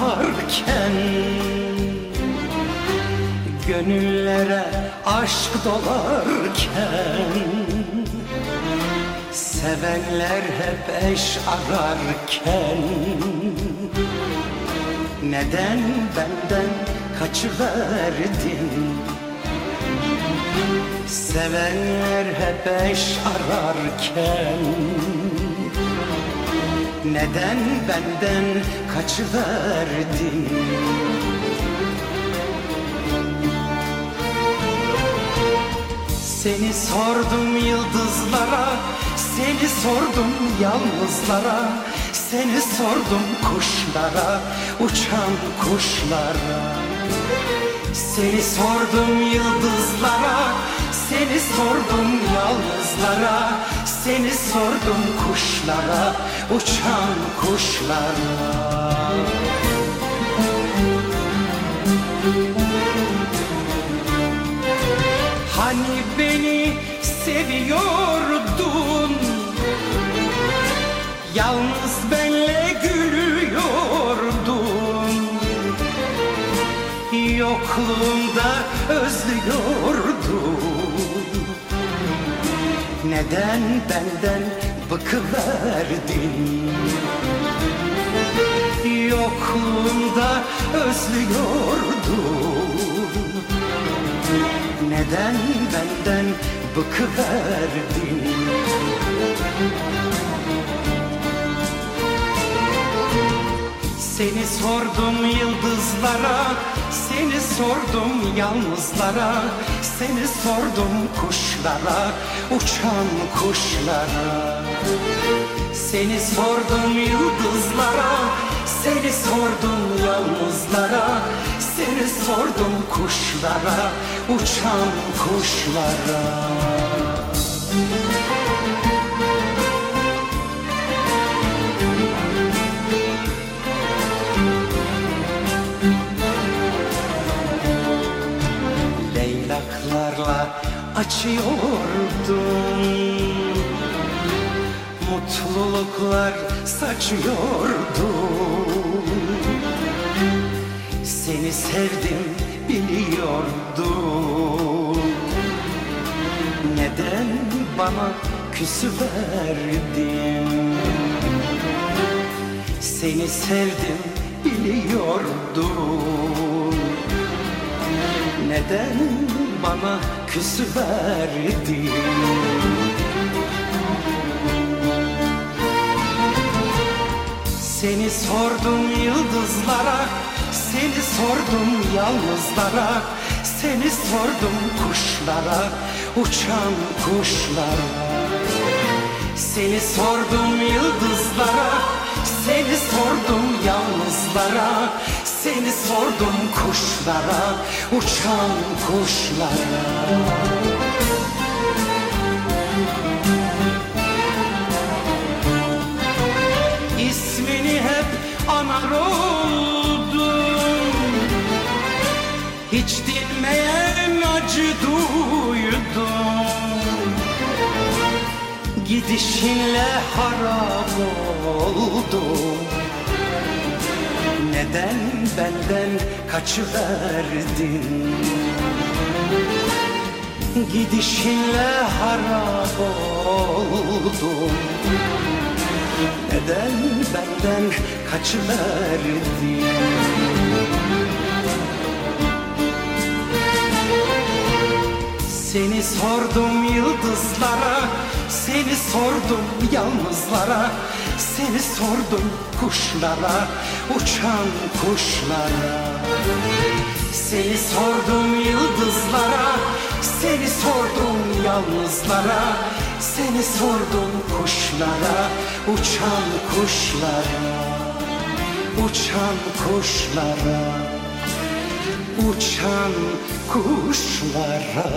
ararken Gönüllere aşk dolarken Sevenler hep eş ararken Neden benden kaçıverdin? Sevenler hep eş ararken Neden benden kaçıverdin? Seni sordum yıldızlara Seni sordum yalnızlara Seni sordum kuşlara Uçan kuşlara. Seni sordum yıldızlara Seni sordum yalnızlara Seni sordum kuşlara Uçan kuşlara. Hani beni seviyordun? Yalnız benle gülüyordun. Yokluğunda Neden benden bıkıverdin Yokluğunda özlüyordun. Neden benden bıkıverdin Seni sordum yıldızlara Seni sordum yalnızlara Seni sordum kuşlara Uçan kuşlara. Seni sordum yıldızlara Seni sordum yalnızlara Seni sordum kuşlara Uçan kuşlara. Leylaklarla açıyordum. Mutluluklar saçıyordum Seni sevdim biliyordum. Neden bana küsüverdin Seni sevdim biliyordum. Neden bana küsüverdin Seni sordum yıldızlara Seni sordum yalnızlara Seni sordum kuşlara Uçan kuşlara. Seni sordum yıldızlara Seni sordum yalnızlara Seni sordum kuşlara Uçan kuşlara. İsmini hep anar oldum. Hiç dinmeyen acı duydum. Gidişinle harap oldum Neden benden kaçıverdin? Gidişinle harap oldum. Neden benden kaçıverdin? Seni sordum yıldızlara Seni sordum yalnızlara Seni sordum kuşlara Uçan kuşlara. Seni sordum yıldızlara Seni sordum yalnızlara. Seni sordum kuşlara Uçan kuşlara. Uçan kuşlara Uçan kuşlara